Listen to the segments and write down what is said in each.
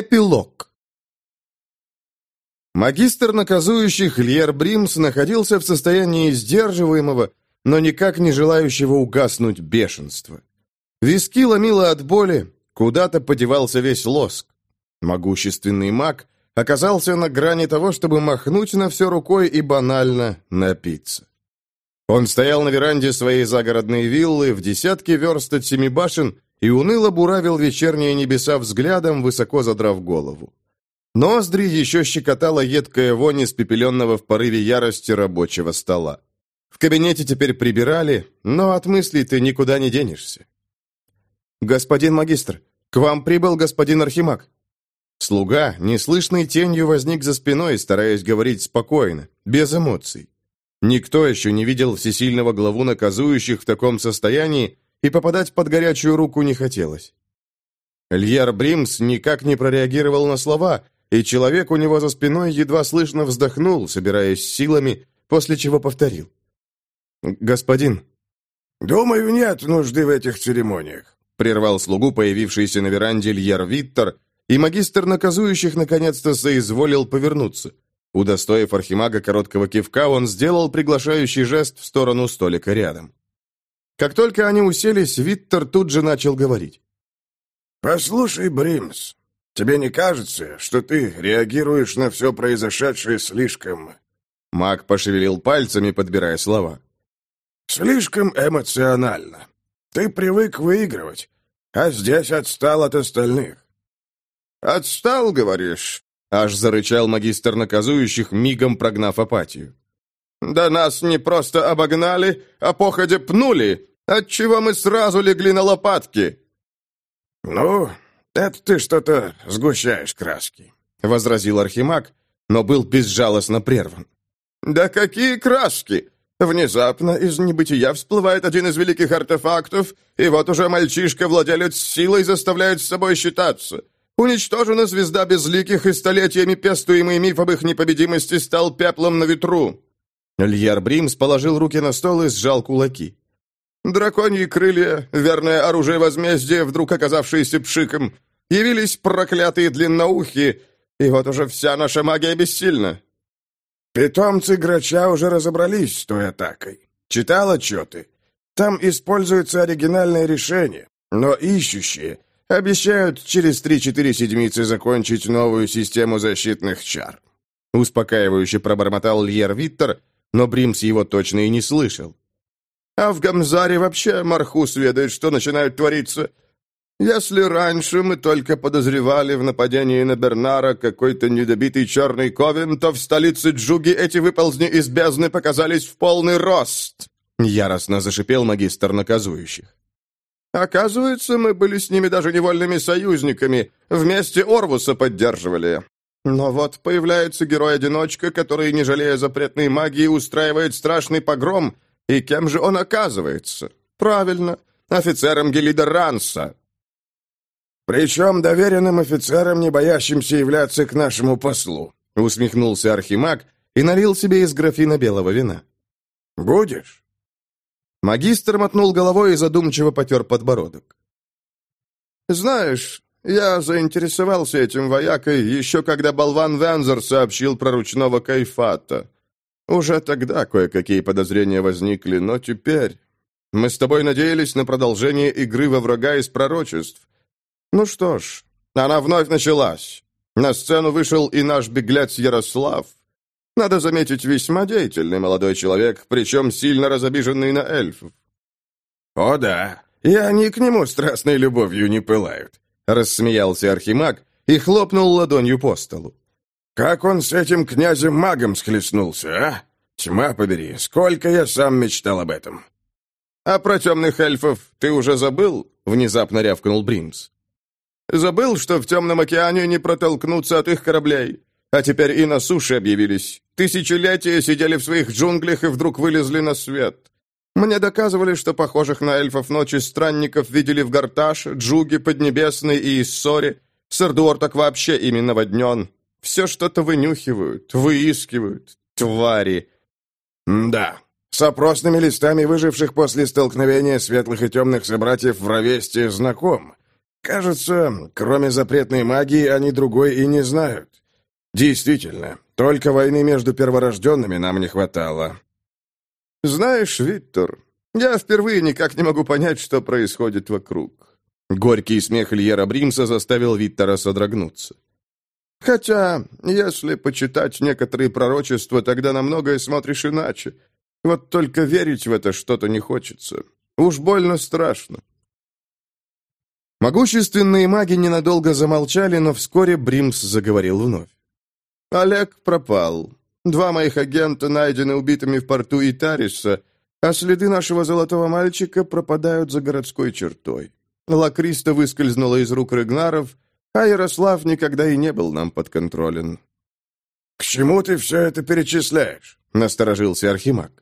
Эпилог Магистр наказующих Льер Бримс находился в состоянии сдерживаемого, но никак не желающего угаснуть бешенства. Виски ломило от боли, куда-то подевался весь лоск. Могущественный маг оказался на грани того, чтобы махнуть на все рукой и банально напиться. Он стоял на веранде своей загородной виллы в десятке верст от семи башен и уныло буравил вечерние небеса взглядом, высоко задрав голову. Ноздри еще щекотала едкая вонь испепеленного в порыве ярости рабочего стола. В кабинете теперь прибирали, но от мыслей ты никуда не денешься. «Господин магистр, к вам прибыл господин Архимаг». Слуга, неслышной тенью, возник за спиной, стараясь говорить спокойно, без эмоций. Никто еще не видел всесильного главу наказующих в таком состоянии, и попадать под горячую руку не хотелось. Льер Бримс никак не прореагировал на слова, и человек у него за спиной едва слышно вздохнул, собираясь силами, после чего повторил. «Господин». «Думаю, нет нужды в этих церемониях», — прервал слугу появившийся на веранде Льер Виттер, и магистр наказующих наконец-то соизволил повернуться. Удостоив архимага короткого кивка, он сделал приглашающий жест в сторону столика рядом. Как только они уселись, Виттер тут же начал говорить. «Послушай, Бримс, тебе не кажется, что ты реагируешь на все произошедшее слишком...» Маг пошевелил пальцами, подбирая слова. «Слишком эмоционально. Ты привык выигрывать, а здесь отстал от остальных». «Отстал, говоришь?» Аж зарычал магистр наказующих, мигом прогнав апатию. «Да нас не просто обогнали, а походе пнули, отчего мы сразу легли на лопатки». «Ну, это ты что-то сгущаешь краски», — возразил Архимаг, но был безжалостно прерван. «Да какие краски! Внезапно из небытия всплывает один из великих артефактов, и вот уже мальчишка-владелец силой заставляет с собой считаться. Уничтожена звезда безликих, и столетиями пестуемый миф об их непобедимости стал пеплом на ветру». Льер Бримс положил руки на стол и сжал кулаки. «Драконьи крылья, верное оружие возмездия, вдруг оказавшиеся пшиком, явились проклятые длинноухие, и вот уже вся наша магия бессильна». «Питомцы Грача уже разобрались с той атакой. Читал отчеты? Там используется оригинальное решение, но ищущие Обещают через три-четыре седмицы закончить новую систему защитных чар. Успокаивающе пробормотал Льер Виттер, но Бримс его точно и не слышал. А в Гамзаре вообще Мархус ведает, что начинают твориться. Если раньше мы только подозревали в нападении на Бернара какой-то недобитый черный ковен, то в столице Джуги эти выползни из бездны показались в полный рост. Яростно зашипел магистр наказующих. Оказывается, мы были с ними даже невольными союзниками, вместе Орвуса поддерживали. Но вот появляется герой-одиночка, который, не жалея запретной магии, устраивает страшный погром, и кем же он оказывается? Правильно, офицером Гелида Ранса. «Причем доверенным офицером, не боящимся являться к нашему послу», усмехнулся Архимаг и налил себе из графина белого вина. «Будешь?» Магистр мотнул головой и задумчиво потер подбородок. «Знаешь, я заинтересовался этим воякой еще когда болван Вензер сообщил про ручного кайфата. Уже тогда кое-какие подозрения возникли, но теперь... Мы с тобой надеялись на продолжение игры во врага из пророчеств. Ну что ж, она вновь началась. На сцену вышел и наш беглец Ярослав. Надо заметить, весьма деятельный молодой человек, причем сильно разобиженный на эльфов. «О да, и они к нему страстной любовью не пылают», — рассмеялся Архимаг и хлопнул ладонью по столу. «Как он с этим князем-магом схлестнулся, а? Тьма побери, сколько я сам мечтал об этом!» «А про темных эльфов ты уже забыл?» — внезапно рявкнул Бримс. «Забыл, что в темном океане не протолкнуться от их кораблей? А теперь и на суше объявились. Тысячелетия сидели в своих джунглях и вдруг вылезли на свет. Мне доказывали, что похожих на эльфов ночи странников видели в Гарташ, Джуге, Поднебесной и Иссоре. Сардуор так вообще ими наводнен. Все что-то вынюхивают, выискивают. Твари. да, с опросными листами выживших после столкновения светлых и темных собратьев в Равесте знаком. Кажется, кроме запретной магии, они другой и не знают. Действительно, только войны между перворожденными нам не хватало. Знаешь, Виктор, я впервые никак не могу понять, что происходит вокруг. Горький смех Ильера Бримса заставил Виттора содрогнуться. Хотя, если почитать некоторые пророчества, тогда на многое смотришь иначе. Вот только верить в это что-то не хочется. Уж больно страшно. Могущественные маги ненадолго замолчали, но вскоре Бримс заговорил вновь. «Олег пропал. Два моих агента найдены убитыми в порту Итариса, а следы нашего золотого мальчика пропадают за городской чертой. Лакриста выскользнула из рук Рыгнаров, а Ярослав никогда и не был нам подконтролен». «К чему ты все это перечисляешь?» — насторожился Архимаг.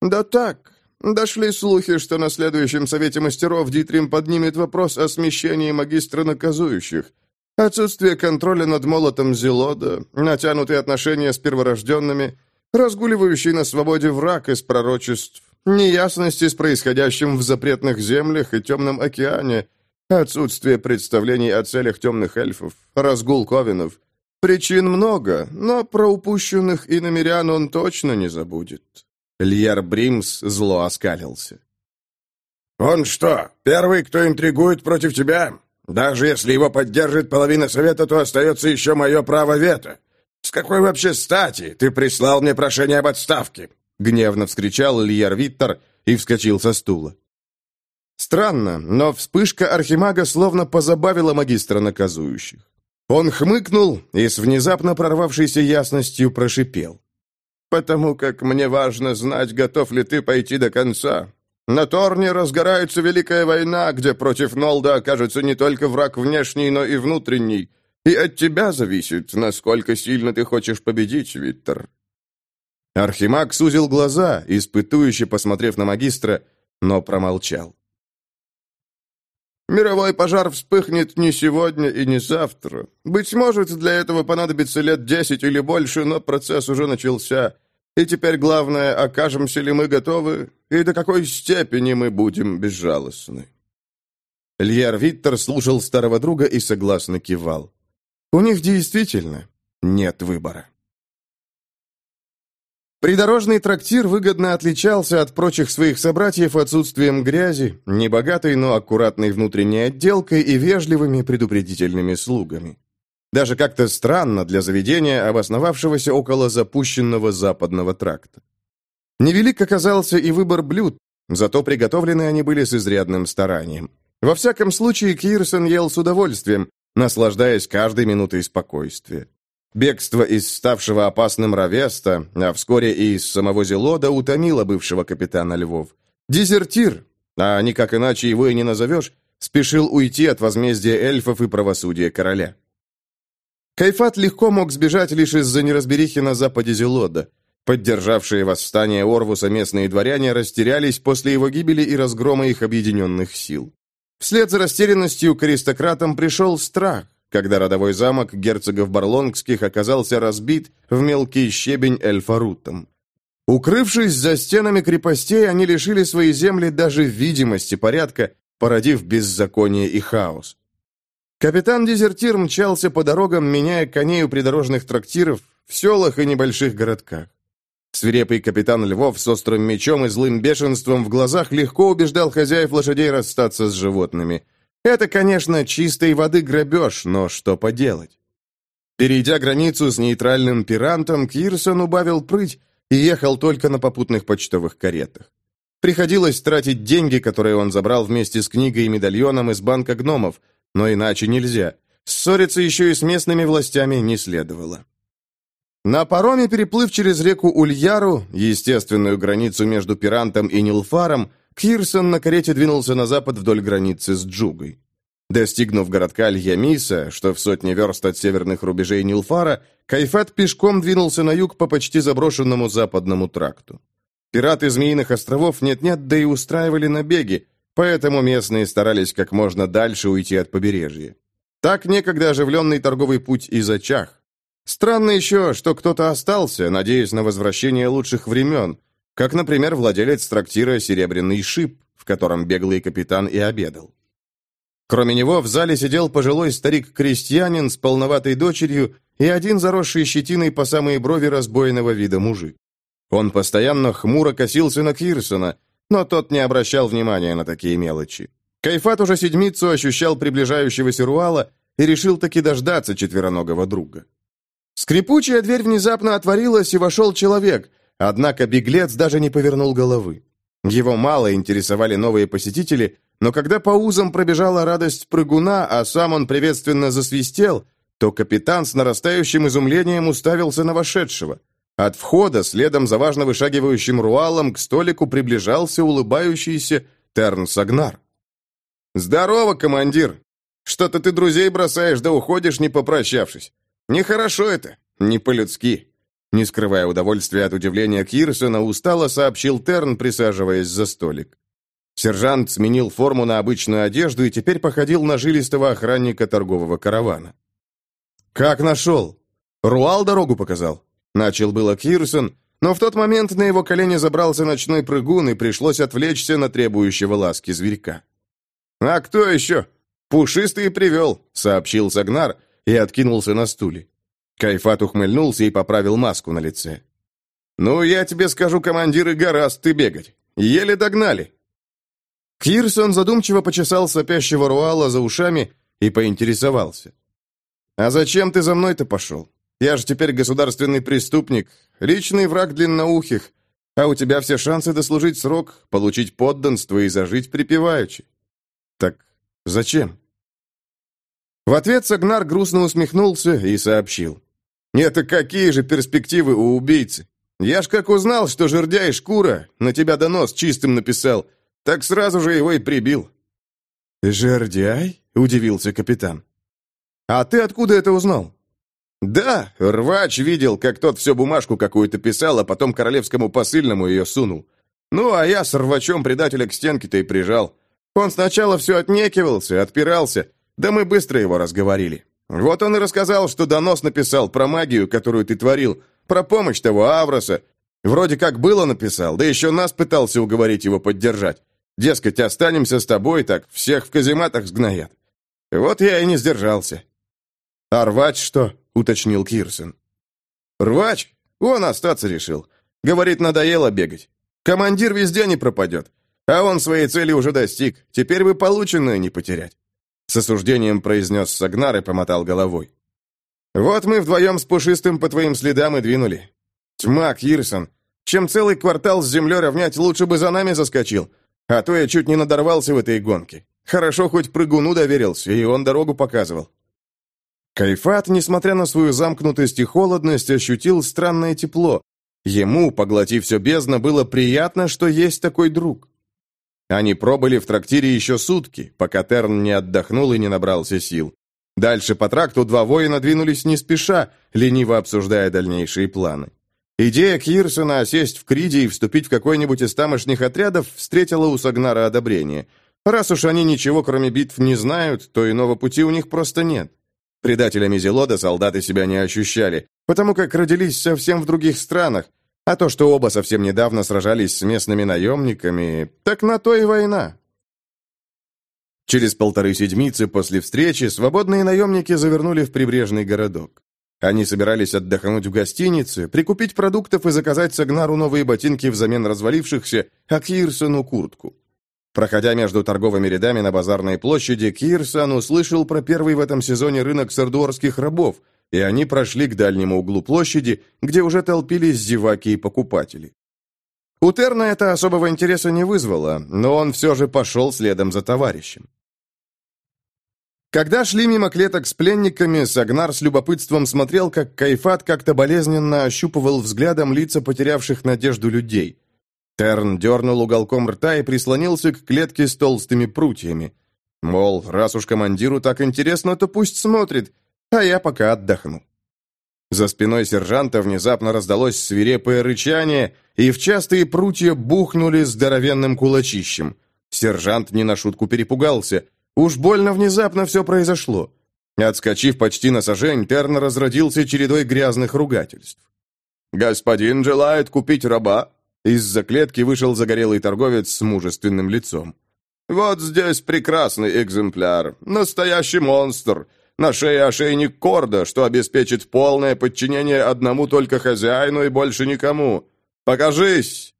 «Да так. Дошли слухи, что на следующем совете мастеров Дитрим поднимет вопрос о смещении магистра наказующих. Отсутствие контроля над молотом Зелода, натянутые отношения с перворожденными, разгуливающий на свободе враг из пророчеств, неясности с происходящим в запретных землях и темном океане, отсутствие представлений о целях темных эльфов, разгул ковенов. Причин много, но про упущенных и намерян он точно не забудет. Льер Бримс зло оскалился. «Он что, первый, кто интригует против тебя? Даже если его поддержит половина совета, то остается еще мое право вето. С какой вообще стати ты прислал мне прошение об отставке?» Гневно вскричал Льер Виттер и вскочил со стула. Странно, но вспышка архимага словно позабавила магистра наказующих. Он хмыкнул и с внезапно прорвавшейся ясностью прошипел потому как мне важно знать, готов ли ты пойти до конца. На Торне разгорается Великая война, где против Нолда окажется не только враг внешний, но и внутренний. И от тебя зависит, насколько сильно ты хочешь победить, Виттер». Архимаг сузил глаза, испытующе посмотрев на магистра, но промолчал. Мировой пожар вспыхнет не сегодня и не завтра. Быть может, для этого понадобится лет десять или больше, но процесс уже начался. И теперь главное, окажемся ли мы готовы, и до какой степени мы будем безжалостны. Льер Виттер слушал старого друга и согласно кивал. У них действительно нет выбора. Придорожный трактир выгодно отличался от прочих своих собратьев отсутствием грязи, небогатой, но аккуратной внутренней отделкой и вежливыми предупредительными слугами. Даже как-то странно для заведения, обосновавшегося около запущенного западного тракта. Невелик оказался и выбор блюд, зато приготовлены они были с изрядным старанием. Во всяком случае, Кирсон ел с удовольствием, наслаждаясь каждой минутой спокойствия. Бегство из ставшего опасным Равеста, а вскоре и из самого Зелода, утомило бывшего капитана Львов. Дезертир, а никак иначе его и не назовешь, спешил уйти от возмездия эльфов и правосудия короля. Кайфат легко мог сбежать лишь из-за неразберихи на западе Зелода. Поддержавшие восстание Орвуса местные дворяне растерялись после его гибели и разгрома их объединенных сил. Вслед за растерянностью к аристократам пришел страх когда родовой замок герцогов Барлонгских оказался разбит в мелкий щебень эльфарутом. Укрывшись за стенами крепостей, они лишили свои земли даже видимости порядка, породив беззаконие и хаос. Капитан-дезертир мчался по дорогам, меняя коней у придорожных трактиров в селах и небольших городках. Свирепый капитан Львов с острым мечом и злым бешенством в глазах легко убеждал хозяев лошадей расстаться с животными – это, конечно, чистой воды грабеж, но что поделать? Перейдя границу с нейтральным пирантом, Кирсон убавил прыть и ехал только на попутных почтовых каретах. Приходилось тратить деньги, которые он забрал вместе с книгой и медальоном из банка гномов, но иначе нельзя. Ссориться еще и с местными властями не следовало. На пароме, переплыв через реку Ульяру, естественную границу между Пирантом и Нилфаром, Кирсон на карете двинулся на запад вдоль границы с Джугой. Достигнув городка Льямиса, что в сотне верст от северных рубежей Нилфара, Кайфат пешком двинулся на юг по почти заброшенному западному тракту. Пираты Змеиных островов нет-нет, да и устраивали набеги, поэтому местные старались как можно дальше уйти от побережья. Так некогда оживленный торговый путь и зачах. Странно еще, что кто-то остался, надеясь на возвращение лучших времен, как, например, владелец трактира «Серебряный шип», в котором беглый капитан и обедал. Кроме него в зале сидел пожилой старик-крестьянин с полноватой дочерью и один заросший щетиной по самые брови разбойного вида мужик. Он постоянно хмуро косился на Кирсона, но тот не обращал внимания на такие мелочи. Кайфат уже седмицу ощущал приближающегося Руала и решил таки дождаться четвероногого друга. Скрипучая дверь внезапно отворилась, и вошел человек, однако беглец даже не повернул головы. Его мало интересовали новые посетители, но когда по узам пробежала радость прыгуна, а сам он приветственно засвистел, то капитан с нарастающим изумлением уставился на вошедшего. От входа, следом за важно вышагивающим руалом, к столику приближался улыбающийся Терн Сагнар. «Здорово, командир! Что-то ты друзей бросаешь, да уходишь, не попрощавшись. Нехорошо это, не по-людски». Не скрывая удовольствия от удивления Кирсона, устало сообщил Терн, присаживаясь за столик. Сержант сменил форму на обычную одежду и теперь походил на жилистого охранника торгового каравана. «Как нашел? Руал дорогу показал?» Начал было Кирсон, но в тот момент на его колени забрался ночной прыгун, и пришлось отвлечься на требующего ласки зверька. «А кто еще? Пушистый привел», — сообщил Сагнар и откинулся на стуле. Кайфат ухмыльнулся и поправил маску на лице. «Ну, я тебе скажу, командир, и гораст ты бегать. Еле догнали». Кирсон задумчиво почесал сопящего Руала за ушами и поинтересовался. «А зачем ты за мной-то пошел? Я же теперь государственный преступник, личный враг длинноухих, а у тебя все шансы дослужить срок, получить подданство и зажить припеваючи. Так зачем?» В ответ Сагнар грустно усмехнулся и сообщил. Это какие же перспективы у убийцы? Я ж как узнал, что жердяй шкура на тебя донос чистым написал, так сразу же его и прибил». «Жердяй?» — удивился капитан. «А ты откуда это узнал?» «Да, рвач видел, как тот всю бумажку какую-то писал, а потом королевскому посыльному ее сунул. Ну, а я с рвачом предателя к стенке-то и прижал. Он сначала все отнекивался, отпирался, да мы быстро его разговорили. Вот он и рассказал, что донос написал про магию, которую ты творил, про помощь того Авроса. Вроде как было написал, да еще нас пытался уговорить его поддержать. Дескать, останемся с тобой, так всех в казематах сгноят. Вот я и не сдержался. «А рвач что?» — уточнил Кирсон. «Рвач? Он остаться решил. Говорит, надоело бегать. Командир везде не пропадет. А он своей цели уже достиг. Теперь вы полученное не потерять. С осуждением произнес Сагнар и помотал головой. «Вот мы вдвоем с Пушистым по твоим следам и двинули. Тьма, Кирсон. Чем целый квартал с землей равнять, лучше бы за нами заскочил. А то я чуть не надорвался в этой гонке. Хорошо, хоть прыгуну доверился, и он дорогу показывал». Кайфат, несмотря на свою замкнутость и холодность, ощутил странное тепло. Ему, поглотив все бездна, было приятно, что есть такой друг. Они пробыли в трактире еще сутки, пока Терн не отдохнул и не набрался сил. Дальше по тракту два воина двинулись не спеша, лениво обсуждая дальнейшие планы. Идея Кирсона осесть в Криде и вступить в какой-нибудь из тамошних отрядов встретила у Сагнара одобрение. Раз уж они ничего, кроме битв, не знают, то иного пути у них просто нет. Предателями Зелода солдаты себя не ощущали, потому как родились совсем в других странах, а то, что оба совсем недавно сражались с местными наемниками, так на то и война. Через полторы седмицы после встречи свободные наемники завернули в прибрежный городок. Они собирались отдохнуть в гостинице, прикупить продуктов и заказать Сагнару новые ботинки взамен развалившихся, а Кирсону куртку. Проходя между торговыми рядами на базарной площади, Кирсон услышал про первый в этом сезоне рынок сардуорских рабов – и они прошли к дальнему углу площади, где уже толпились зеваки и покупатели. У Терна это особого интереса не вызвало, но он все же пошел следом за товарищем. Когда шли мимо клеток с пленниками, Сагнар с любопытством смотрел, как Кайфат как-то болезненно ощупывал взглядом лица потерявших надежду людей. Терн дернул уголком рта и прислонился к клетке с толстыми прутьями. Мол, раз уж командиру так интересно, то пусть смотрит, а я пока отдохну. За спиной сержанта внезапно раздалось свирепое рычание, и в частые прутья бухнули здоровенным кулачищем. Сержант не на шутку перепугался. Уж больно внезапно все произошло. Отскочив почти на сажень, Терн разродился чередой грязных ругательств. «Господин желает купить раба?» Из-за клетки вышел загорелый торговец с мужественным лицом. Вот здесь прекрасный экземпляр. Настоящий монстр. На шее ошейник корда, что обеспечит полное подчинение одному только хозяину и больше никому. Покажись!»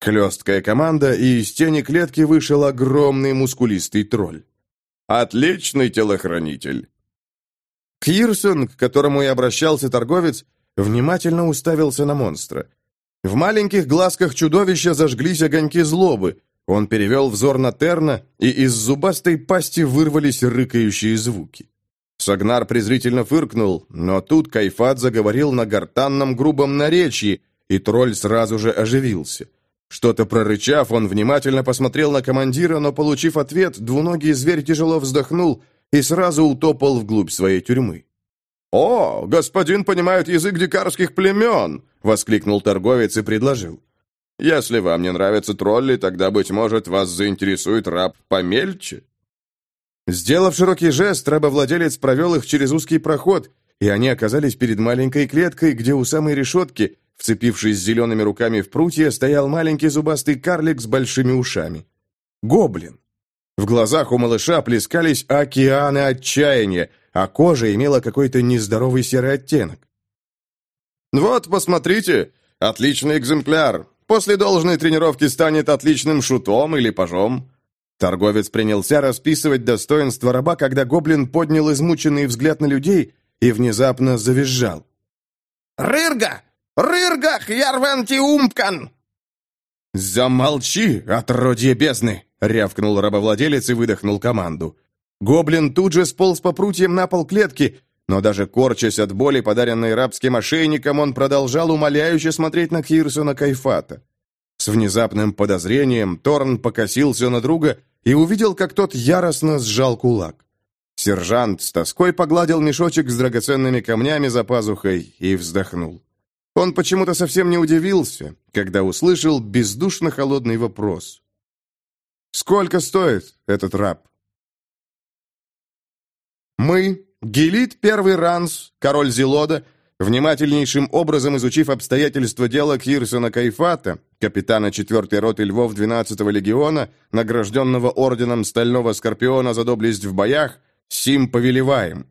Хлесткая команда, и из тени клетки вышел огромный мускулистый тролль. «Отличный телохранитель!» Кирсон, к которому и обращался торговец, внимательно уставился на монстра. В маленьких глазках чудовища зажглись огоньки злобы. Он перевел взор на Терна, и из зубастой пасти вырвались рыкающие звуки. Сагнар презрительно фыркнул, но тут Кайфат заговорил на гортанном грубом наречии, и тролль сразу же оживился. Что-то прорычав, он внимательно посмотрел на командира, но, получив ответ, двуногий зверь тяжело вздохнул и сразу утопал вглубь своей тюрьмы. «О, господин понимает язык дикарских племен!» — воскликнул торговец и предложил. «Если вам не нравятся тролли, тогда, быть может, вас заинтересует раб помельче?» Сделав широкий жест, рабовладелец провел их через узкий проход, и они оказались перед маленькой клеткой, где у самой решетки, вцепившись зелеными руками в прутья, стоял маленький зубастый карлик с большими ушами. Гоблин. В глазах у малыша плескались океаны отчаяния, а кожа имела какой-то нездоровый серый оттенок. «Вот, посмотрите, отличный экземпляр. После должной тренировки станет отличным шутом или пажом». Торговец принялся расписывать достоинства раба, когда гоблин поднял измученный взгляд на людей и внезапно завизжал. «Рырга! Рырга, хьярвенти умпкан!» «Замолчи, отродье бездны!» — рявкнул рабовладелец и выдохнул команду. Гоблин тут же сполз по прутьям на пол клетки, но даже корчась от боли, подаренной рабским ошейником, он продолжал умоляюще смотреть на Кирсона Кайфата. С внезапным подозрением Торн покосился на друга и увидел, как тот яростно сжал кулак. Сержант с тоской погладил мешочек с драгоценными камнями за пазухой и вздохнул. Он почему-то совсем не удивился, когда услышал бездушно холодный вопрос. «Сколько стоит этот раб?» Мы, Гелит Первый Ранс, король Зелода, внимательнейшим образом изучив обстоятельства дела Кирсона Кайфата, капитана 4-й роты львов 12-го легиона, награжденного орденом Стального Скорпиона за доблесть в боях, сим повелеваем.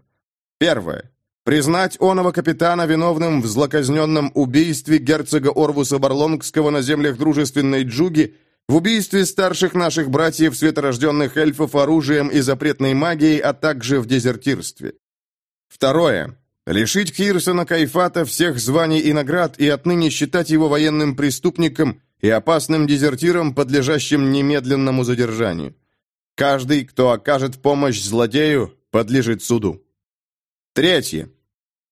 Первое. Признать оного капитана виновным в злоказненном убийстве герцога Орвуса Барлонгского на землях дружественной Джуги, в убийстве старших наших братьев светорожденных эльфов оружием и запретной магией, а также в дезертирстве. Второе. Лишить Кирсона Кайфата всех званий и наград и отныне считать его военным преступником и опасным дезертиром, подлежащим немедленному задержанию. Каждый, кто окажет помощь злодею, подлежит суду. Третье.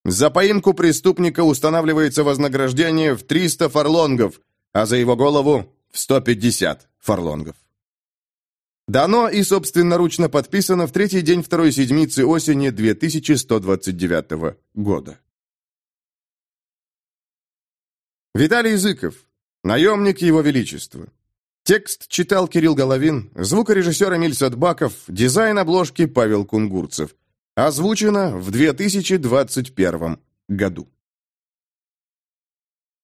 За поимку преступника устанавливается вознаграждение в 300 фарлонгов, а за его голову в 150 фарлонгов. Дано и собственноручно подписано в третий день второй седмицы осени 2129 года. Виталий Языков. Наемник Его Величества. Текст читал Кирилл Головин, звукорежиссер Эмиль Садбаков, дизайн обложки Павел Кунгурцев. Озвучено в 2021 году.